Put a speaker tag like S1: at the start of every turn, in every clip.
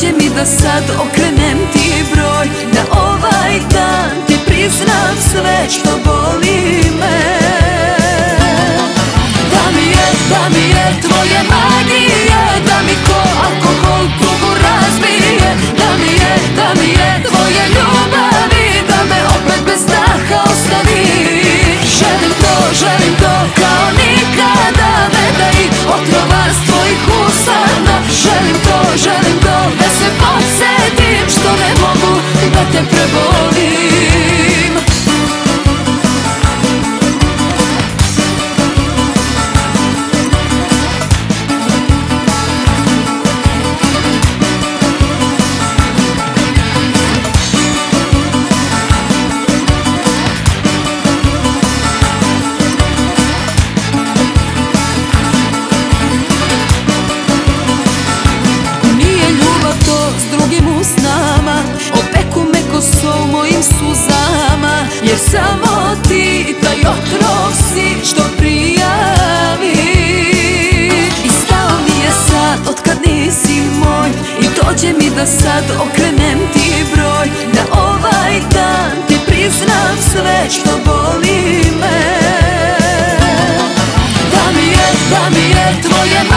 S1: Dođe mi da sad okrenem ti broj Da ovaj dan ti priznam sve što boli me. Da mi je, da mi je tvoje majke Jer samo ti taj otrov si što prijavi I stao mi je sad od kad nisi moj I dođe mi da sad okrenem ti broj Da ovaj dan ti priznam sve što boli me. Da mi je, da mi je tvoje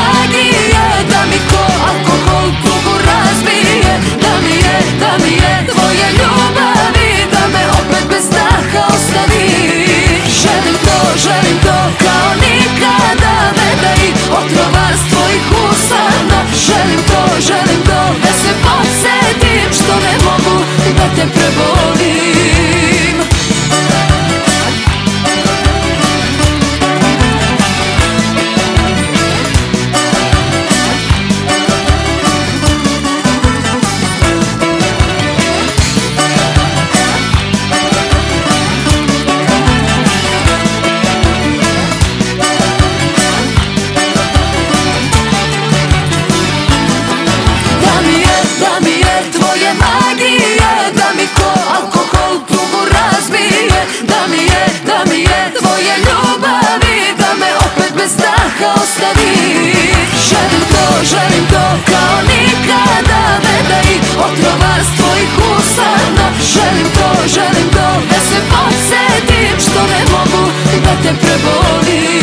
S1: Neka ostani Želim to, želim to kao nikada. Ne daj otrova s tvojih usana Želim to, želim to da se podsjetim Što ne mogu da te prebolim